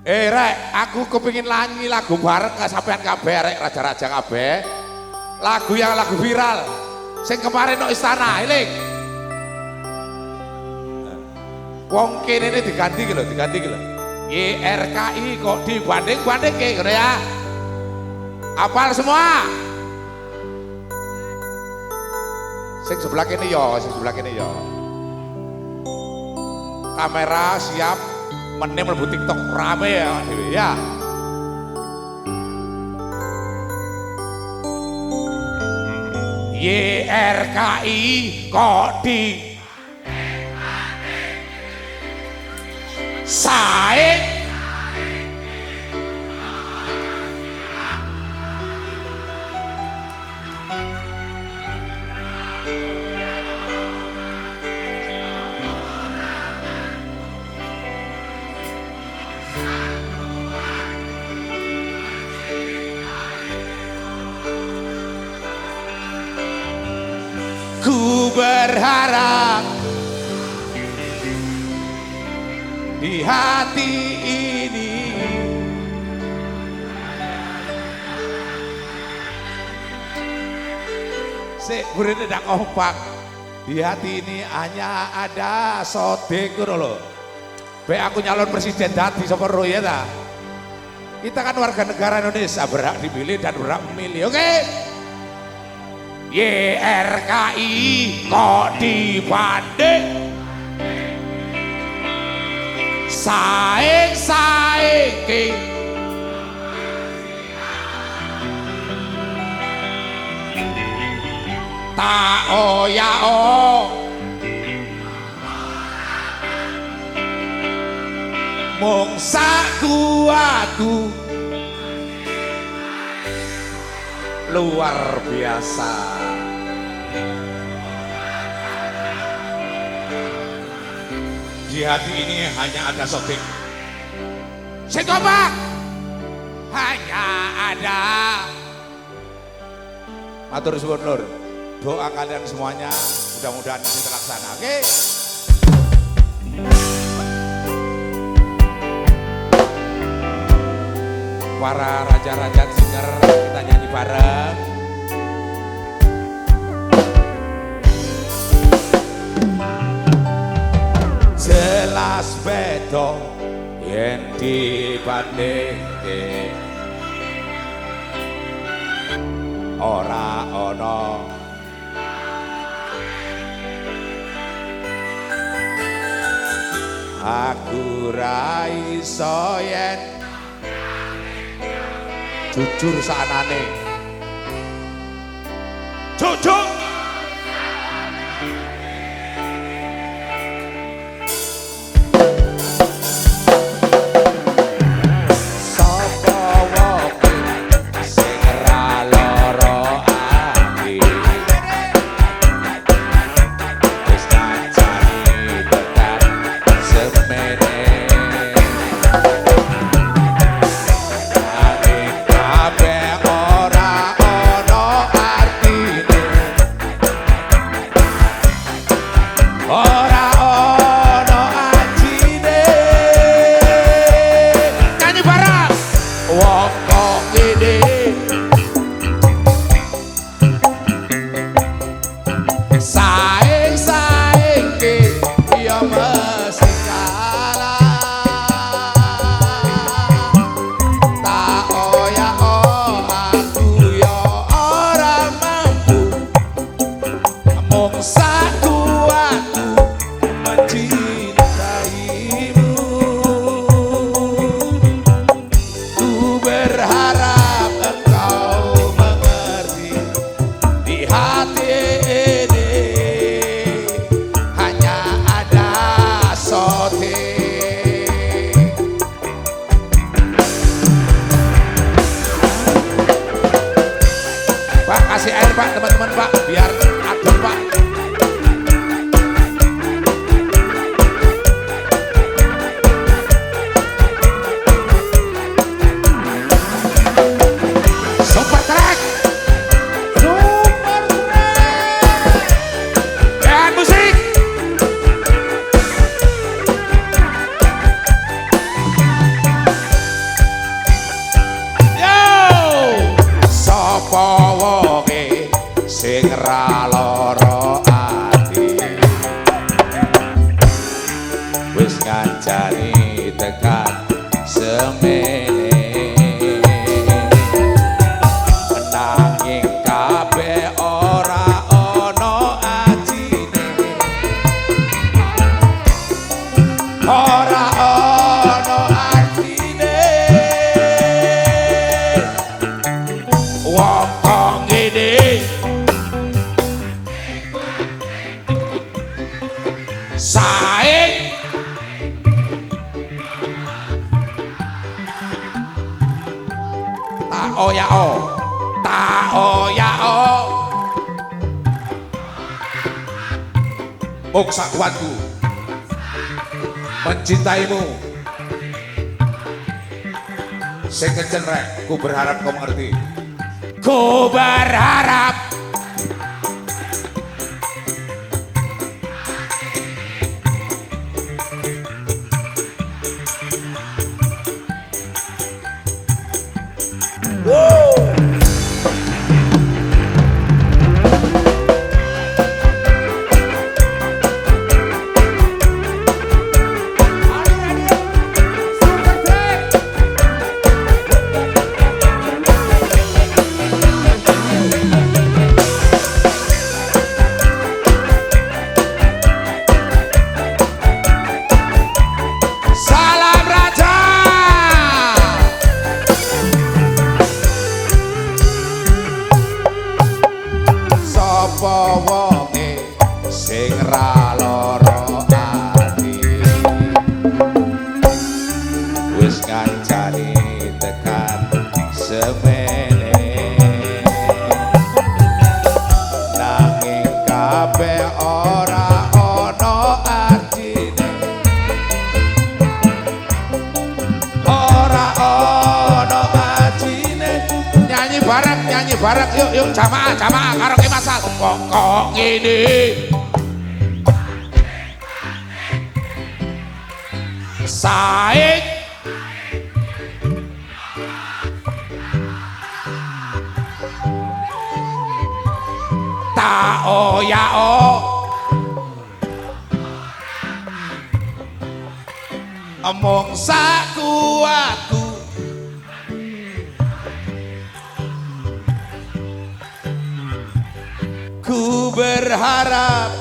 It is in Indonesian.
Eh rek, aku kepingin nyanyi lagu bareng gak sampean kabeh rek raja-raja kabeh. Lagu yang lagu viral. Sing kemarin no istana, eling. Wong kene ini diganti gitu, diganti gitu. YRKI kok dibanding-banding kayak gitu ya. Apal semua? Sing sebelah kene yo, sing sebelah kene yo. Kamera siap, meneh mlebu TikTok rame ya, dhewe ya. YRKI kok di Saing Ku berharap di hati ini Sik burine ndak kompak. Di hati ini hanya ada sodik ngono lho. Be aku nyalon presiden dadi sapa ya ta. Kita kan warga negara Indonesia berhak dipilih dan berhak memilih. Oke? YRKI kok dibanding? Saing saiki tak oya o mung sakuatu luar biasa. Di hati ini hanya ada sotik. Sekopak hanya ada. Matur suwun doa kalian semuanya mudah-mudahan ini terlaksana oke para raja-raja singer kita nyanyi bareng. Jelas bedo yen dibandingke ora ana aku ra iso jujur sanane. Jujur kasih air pak teman-teman pak. Biar ngancani tekan semene nanging kabeh ora ana ajine. Ora o ya o ta o ya o Mung sakuatku mencintaimu. Sing kencen rek. Ku berharap kau mengerti. Ku berharap Woo! Ra lara ati. Wis ngancani tekan semene. Nanging kabeh ora ana artine ora ana bareng nyanyi bareng. Yuk yuk jamaah jamaah karo ki masal kok kok ngene Saik Ta o ya o Among saku aku Ku berharap